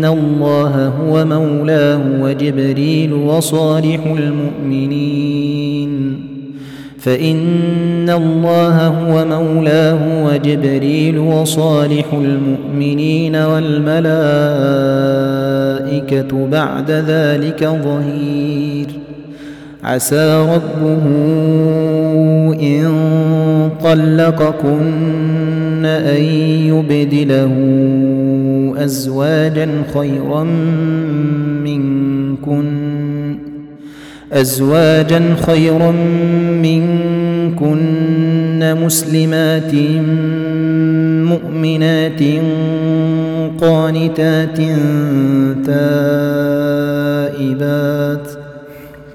فان الله هو مولاه وجبريل وصالح المؤمنين فان الله هو مولاه وجبريل وصالح المؤمنين والملائكه بعد ذلك ظهير عسى ربه ان طلقكن ان يبدله ازواجا خيرا منكن. ازواجا خيرا منكن مسلمات مؤمنات قانتات تائبات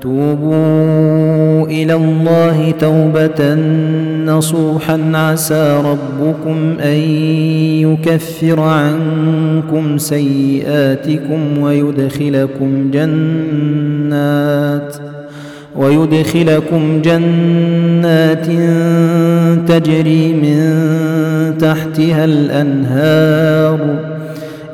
توبوا إلى الله توبة نصوحا. عسى ربكم أن يكفر عنكم سيئاتكم ويدخلكم جنات ويدخلكم جنات تجري من تحتها الأنهار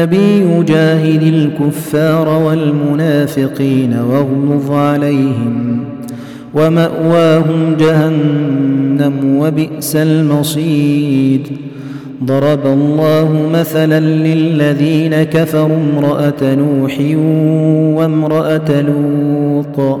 النبي جاهد الكفار والمنافقين واغلظ عليهم ومأواهم جهنم وبئس المصير. ضرب الله مثلا للذين كفروا امرأة نوح وامرأة لوط.